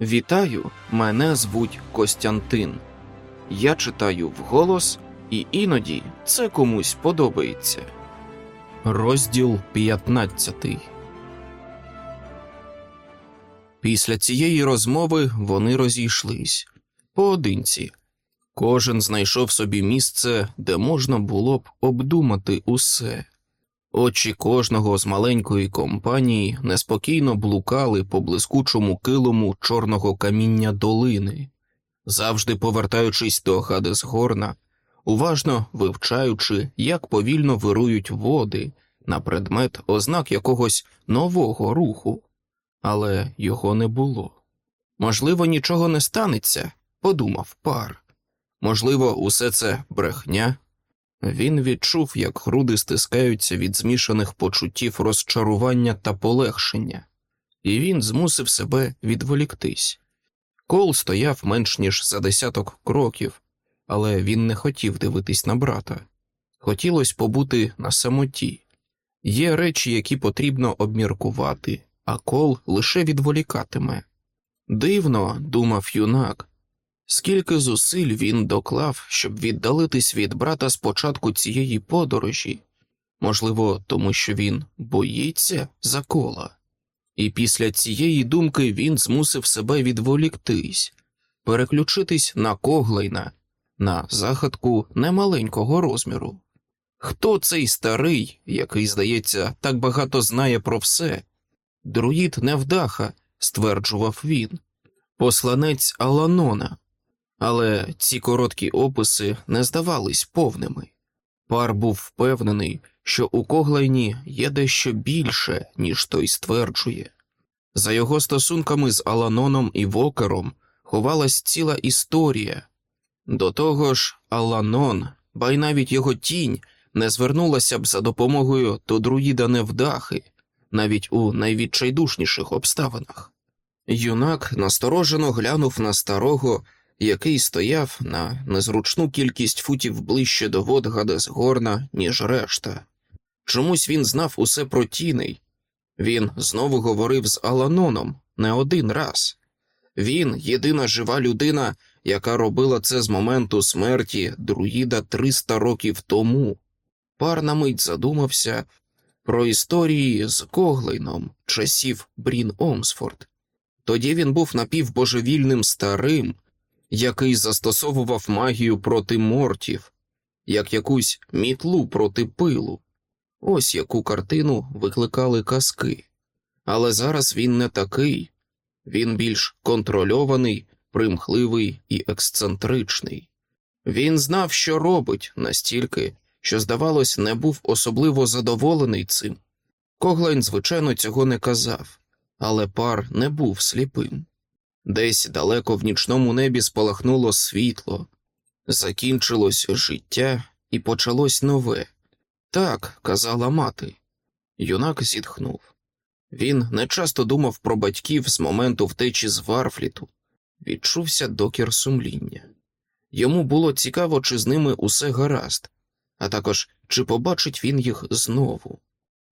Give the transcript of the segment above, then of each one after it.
Вітаю, мене звуть Костянтин. Я читаю вголос, і іноді це комусь подобається. Розділ 15 Після цієї розмови вони розійшлись поодинці. Кожен знайшов собі місце, де можна було б обдумати усе. Очі кожного з маленької компанії неспокійно блукали по блискучому килому чорного каміння долини, завжди повертаючись до Гадесгорна, уважно вивчаючи, як повільно вирують води на предмет ознак якогось нового руху, але його не було. Можливо, нічого не станеться, подумав пар. Можливо, усе це брехня. Він відчув, як груди стискаються від змішаних почуттів розчарування та полегшення, і він змусив себе відволіктись. Кол стояв менш ніж за десяток кроків, але він не хотів дивитись на брата. Хотілося побути на самоті. Є речі, які потрібно обміркувати, а кол лише відволікатиме. Дивно, думав юнак, Скільки зусиль він доклав, щоб віддалитись від брата з початку цієї подорожі, можливо, тому що він боїться закола, і після цієї думки він змусив себе відволіктись, переключитись на коглейна, на загадку немаленького розміру. Хто цей старий, який, здається, так багато знає про все? Друїд невдаха, стверджував він, посланець Аланона. Але ці короткі описи не здавались повними. Пар був впевнений, що у Коглайні є дещо більше, ніж той стверджує. За його стосунками з Аланоном і Вокером ховалась ціла історія. До того ж, Аланон, ба й навіть його тінь, не звернулася б за допомогою до друїда невдахи, навіть у найвідчайдушніших обставинах. Юнак насторожено глянув на старого який стояв на незручну кількість футів ближче до вод Гадесгорна, ніж решта. Чомусь він знав усе про тіней. Він знову говорив з Аланоном не один раз. Він єдина жива людина, яка робила це з моменту смерті друїда 300 років тому. Пар на мить задумався про історії з Коглейном часів Брін Омсфорд. Тоді він був напівбожевільним старим, який застосовував магію проти мортів, як якусь мітлу проти пилу. Ось яку картину викликали казки. Але зараз він не такий, він більш контрольований, примхливий і ексцентричний. Він знав, що робить, настільки, що, здавалось, не був особливо задоволений цим. Коглайн, звичайно, цього не казав, але пар не був сліпим. Десь далеко в нічному небі спалахнуло світло, закінчилось життя і почалось нове. Так казала мати. Юнак зітхнув. Він не часто думав про батьків з моменту втечі з Варфліту, відчувся докір сумління. Йому було цікаво, чи з ними усе гаразд, а також чи побачить він їх знову.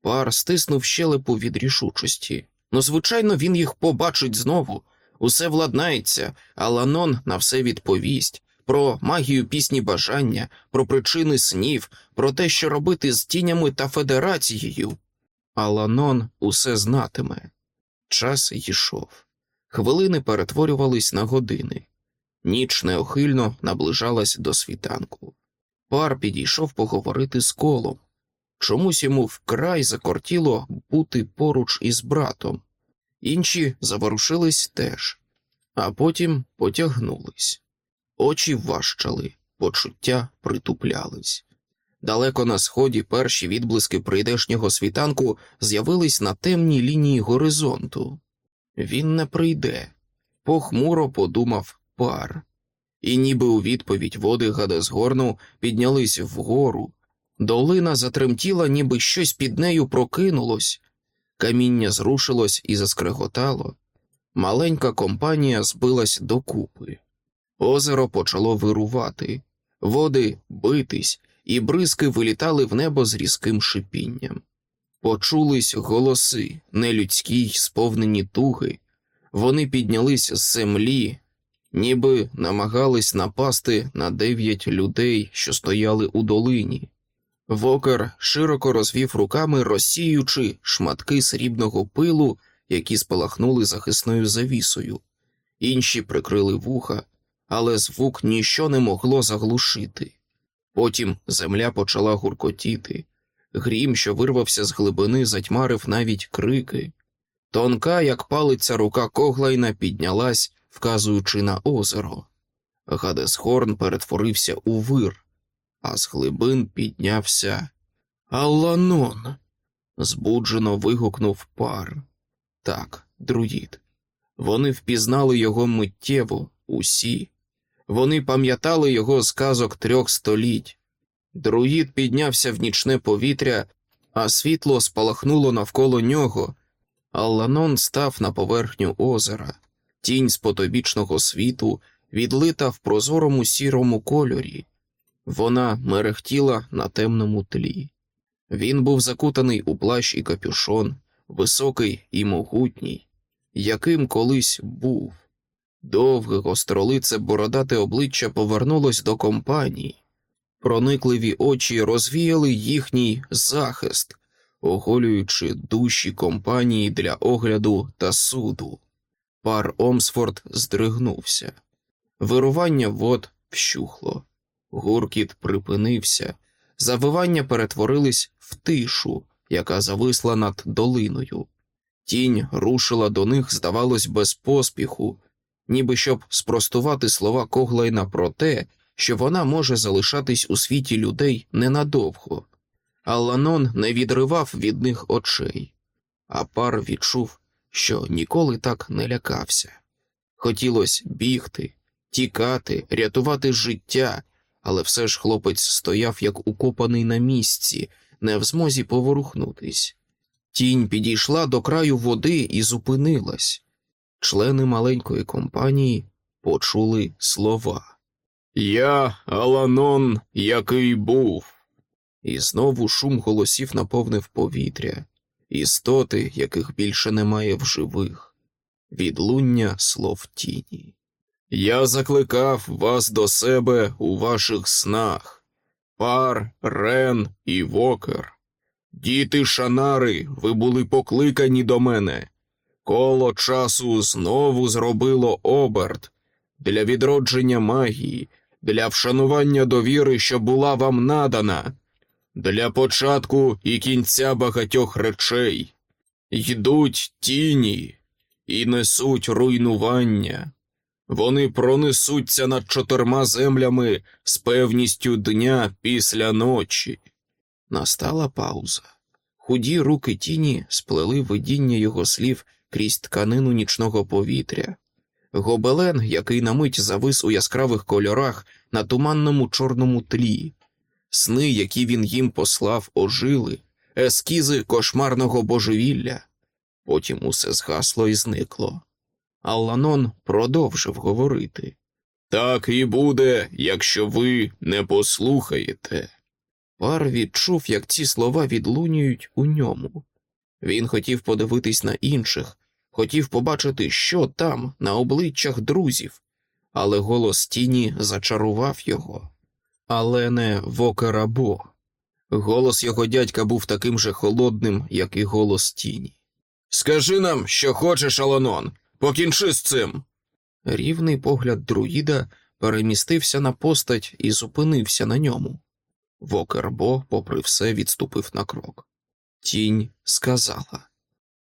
Пар стиснув щелепу від рішучості. Ну, звичайно, він їх побачить знову. Усе владнається, а Ланон на все відповість про магію пісні бажання, про причини снів, про те, що робити з тінями та федерацією. А Ланон усе знатиме. Час йшов. Хвилини перетворювались на години. Ніч неохильно наближалась до світанку. Пар підійшов поговорити з колом. Чомусь йому вкрай закортіло бути поруч із братом інші заворушились теж, а потім потягнулись. Очі важчали, почуття притуплялись. Далеко на сході перші відблиски прийдешнього світанку з'явились на темній лінії горизонту. Він не прийде, похмуро подумав пар, і ніби у відповідь води Гадесгорну піднялись вгору. Долина затремтіла, ніби щось під нею прокинулось, Каміння зрушилось і заскреготало. Маленька компанія збилась докупи. Озеро почало вирувати, води битись, і бризки вилітали в небо з різким шипінням. Почулись голоси, нелюдські й сповнені туги, Вони піднялись з землі, ніби намагались напасти на дев'ять людей, що стояли у долині. Вокер широко розвів руками, розсіючи шматки срібного пилу, які спалахнули захисною завісою. Інші прикрили вуха, але звук ніщо не могло заглушити. Потім земля почала гуркотіти. Грім, що вирвався з глибини, затьмарив навіть крики. Тонка, як палиця рука Коглайна, піднялась, вказуючи на озеро. Гадесхорн перетворився у вир, а з глибин піднявся Алланон. Збуджено вигукнув пар. Так, друїд. Вони впізнали його миттєво, усі. Вони пам'ятали його з казок трьох століть. Друїд піднявся в нічне повітря, а світло спалахнуло навколо нього. Алланон став на поверхню озера, тінь з потобічного світу відлита в прозорому сірому кольорі. Вона мерехтіла на темному тлі. Він був закутаний у плащ і капюшон, високий і могутній, яким колись був. Довге гостролице бородате обличчя повернулось до компанії. Проникливі очі розвіяли їхній захист, оголюючи душі компанії для огляду та суду. Пар Омсфорд здригнувся. Вирування вод вщухло, гуркіт припинився, завивання перетворились в тишу, яка зависла над долиною. Тінь рушила до них, здавалось, без поспіху, ніби щоб спростувати слова Коглайна про те, що вона може залишатись у світі людей ненадовго. Алланон не відривав від них очей, а пар відчув, що ніколи так не лякався. Хотілося бігти, тікати, рятувати життя, але все ж хлопець стояв як укопаний на місці, не в змозі поворухнутись. Тінь підійшла до краю води і зупинилась. Члени маленької компанії почули слова. Я Аланон, який був. І знову шум голосів наповнив повітря, істоти, яких більше немає в живих, відлуння слов тіні. Я закликав вас до себе у ваших снах, пар, рен і вокер. Діти шанари, ви були покликані до мене. Коло часу знову зробило оберт для відродження магії, для вшанування довіри, що була вам надана, для початку і кінця багатьох речей. Йдуть тіні і несуть руйнування. Вони пронесуться над чотирма землями з певністю дня після ночі. Настала пауза. Худі руки тіні сплели видіння його слів крізь тканину нічного повітря. Гобелен, який на мить завис у яскравих кольорах на туманному чорному тлі, сни, які він їм послав, ожили, ескізи кошмарного божевілля. Потім усе згасло і зникло. Алланон продовжив говорити. Так і буде, якщо ви не послухаєте. Пар відчув, як ці слова відлунюють у ньому. Він хотів подивитись на інших, хотів побачити, що там, на обличчях друзів, але голос тіні зачарував його. Але не Вокерабо. Голос його дядька був таким же холодним, як і голос тіні. Скажи нам, що хочеш, Аланон, покінчи з цим. Рівний погляд друїда перемістився на постать і зупинився на ньому. Вокербо, попри все, відступив на крок. Тінь сказала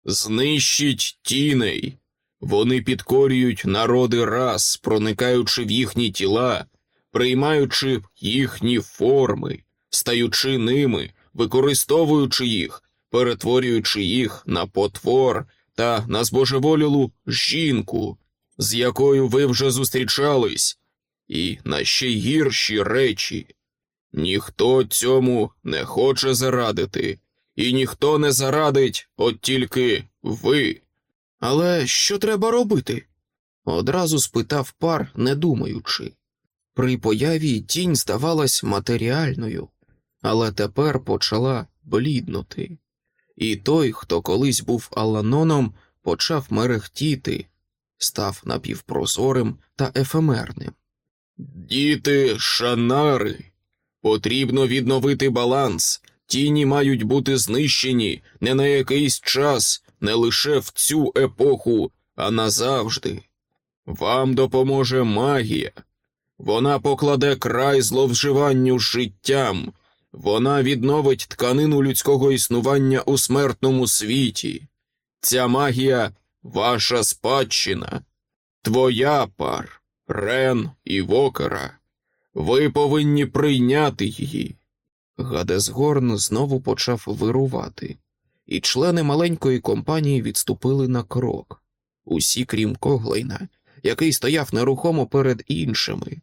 Знищіть тіней. Вони підкорюють народи раз, проникаючи в їхні тіла, приймаючи їхні форми, стаючи ними, використовуючи їх, перетворюючи їх на потвор та на збожеволілу жінку, з якою ви вже зустрічались, і на ще гірші речі. Ніхто цьому не хоче зарадити, і ніхто не зарадить, от тільки ви. Але що треба робити? Одразу спитав пар, не думаючи. При появі тінь здавалась матеріальною, але тепер почала бліднути. І той, хто колись був Аланоном, почав мерехтіти, став напівпрозорим та ефемерним. Діти, шанари, потрібно відновити баланс. Тіні мають бути знищені не на якийсь час, не лише в цю епоху, а назавжди. Вам допоможе магія. Вона покладе край зловживанню життям, вона відновить тканину людського існування у смертному світі. Ця магія ваша спадщина, твоя пар, Рен і Вокера. Ви повинні прийняти її. Гадесгорн знову почав вирувати, і члени маленької компанії відступили на крок, усі крім Коглейна, який стояв нерухомо перед іншими,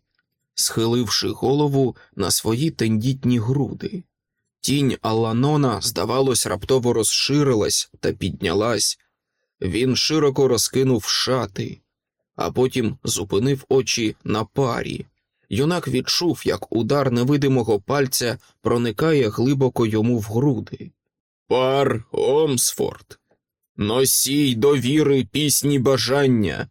схиливши голову на свої тендітні груди. Тінь Аланона, здавалось, раптово розширилась та піднялась. Він широко розкинув шати, а потім зупинив очі на парі. Юнак відчув, як удар невидимого пальця проникає глибоко йому в груди. Пар Омсфорд, носій довіри пісні бажання.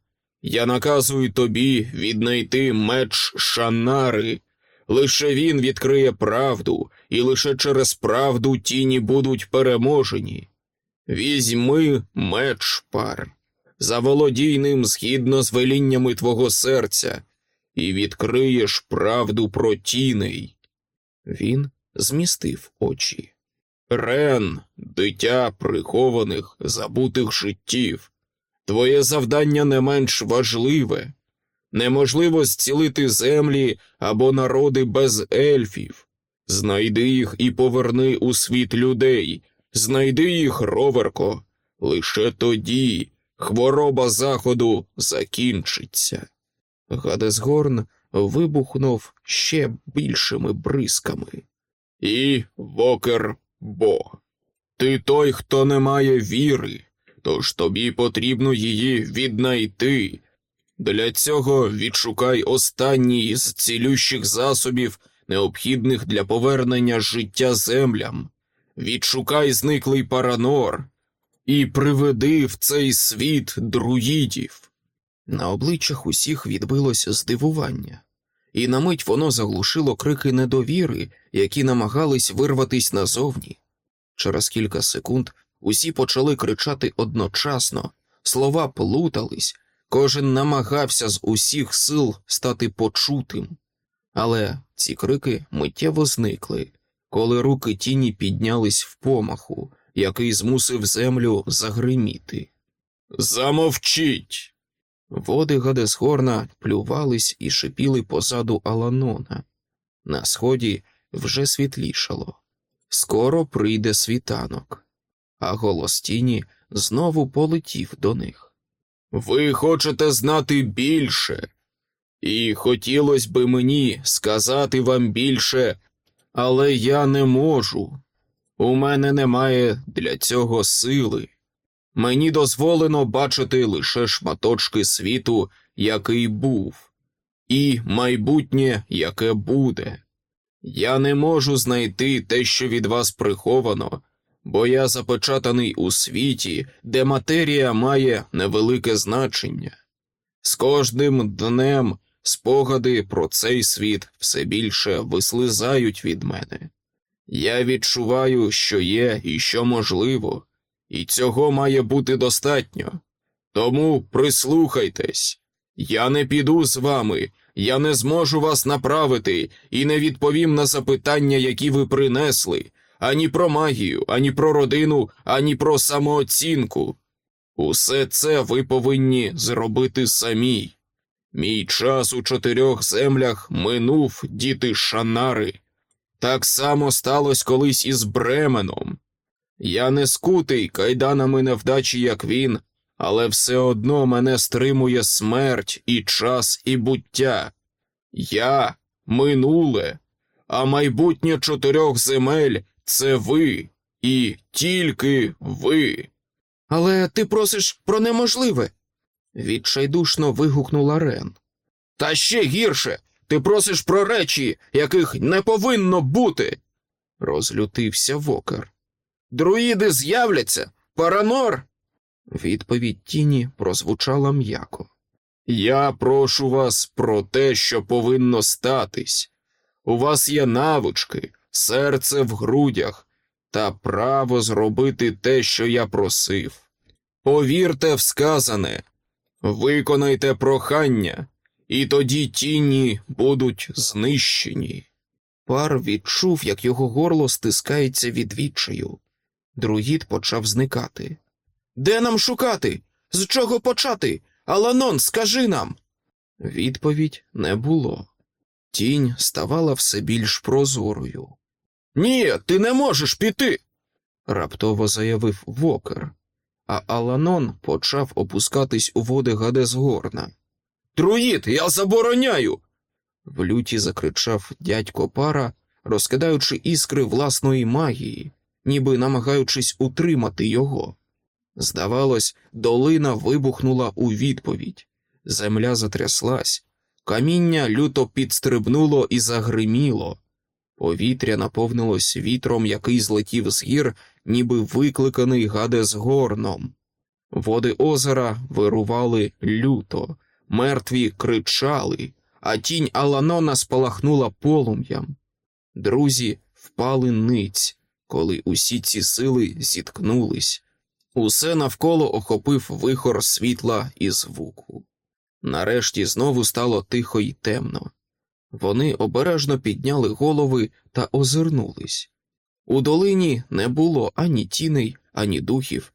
Я наказую тобі віднайти меч Шанари. Лише він відкриє правду, і лише через правду тіні будуть переможені. Візьми меч пар, заволодій ним згідно з веліннями твого серця, і відкриєш правду про тіней. Він змістив очі. Рен, дитя прихованих, забутих життів. Твоє завдання не менш важливе. Неможливо зцілити землі або народи без ельфів. Знайди їх і поверни у світ людей. Знайди їх, роверко. Лише тоді хвороба заходу закінчиться. Гадесгорн вибухнув ще більшими бризками. І вокер Бог. Ти той, хто не має віри, тож тобі потрібно її віднайти. Для цього відшукай останній з цілющих засобів, необхідних для повернення життя землям. Відшукай зниклий паранор і приведи в цей світ друїдів. На обличчях усіх відбилось здивування, і на мить воно заглушило крики недовіри, які намагались вирватись назовні. Через кілька секунд усі почали кричати одночасно, слова плутались, кожен намагався з усіх сил стати почутим. Але ці крики миттєво зникли, коли руки тіні піднялись в помаху, який змусив землю загриміти. Замовчіть. Води Гадесхорна плювались і шипіли позаду Аланона. На сході вже світлішало. Скоро прийде світанок, а голос тіні знову полетів до них. Ви хочете знати більше, і хотілося би мені сказати вам більше, але я не можу. У мене немає для цього сили. Мені дозволено бачити лише шматочки світу, який був, і майбутнє, яке буде. Я не можу знайти те, що від вас приховано, бо я запечатаний у світі, де матерія має невелике значення. З кожним днем спогади про цей світ все більше вислизають від мене. Я відчуваю, що є і що можливо, і цього має бути достатньо. Тому прислухайтесь, я не піду з вами, я не зможу вас направити і не відповім на запитання, які ви принесли, ані про магію, ані про родину, ані про самооцінку. Усе це ви повинні зробити самі. Мій час у чотирьох землях минув, діти шанари. Так само сталося колись із Бременом. Я не скутий кайданами невдачі, як він, але все одно мене стримує смерть і час, і буття. Я минуле, а майбутнє чотирьох земель це ви і тільки ви. Але ти просиш про неможливе. відчайдушно вигукнула Рен. Та ще гірше, ти просиш про речі, яких не повинно бути. розлютився вокер. Друїди з'являться, паранор. Відповідь тіні прозвучала м'яко. Я прошу вас про те, що повинно статись. У вас є навички, серце в грудях та право зробити те, що я просив. Повірте в сказане, виконайте прохання, і тоді тіні будуть знищені. Пар відчув, як його горло стискається від відчаю. Друїд почав зникати. Де нам шукати? З чого почати? Аланон, скажи нам. Відповідь не було. Тінь ставала все більш прозорою. Ні, ти не можеш піти. раптово заявив вокер, а Аланон почав опускатись у води Гадесгорна. Друїд, я забороняю. В люті закричав дядько пара, розкидаючи іскри власної магії, ніби намагаючись утримати його. Здавалось, долина вибухнула у відповідь. Земля затряслась, каміння люто підстрибнуло і загриміло. Повітря наповнилось вітром, який злетів з гір, ніби викликаний гадезгорном. Води озера вирували люто, мертві кричали, а тінь Аланона спалахнула полум'ям. Друзі впали ниць, коли усі ці сили зіткнулись. Усе навколо охопив вихор світла і звуку. Нарешті знову стало тихо й темно. Вони обережно підняли голови та озирнулись. У долині не було ані тіней, ані духів.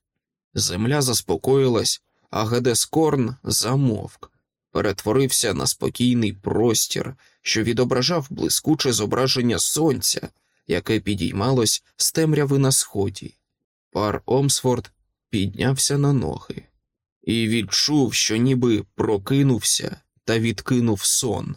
Земля заспокоїлась, а Гедескорн замовк, перетворився на спокійний простір, що відображав блискуче зображення сонця, яке підіймалось з темряви на сході. Пар Омсфорд піднявся на ноги і відчув, що ніби прокинувся та відкинув сон.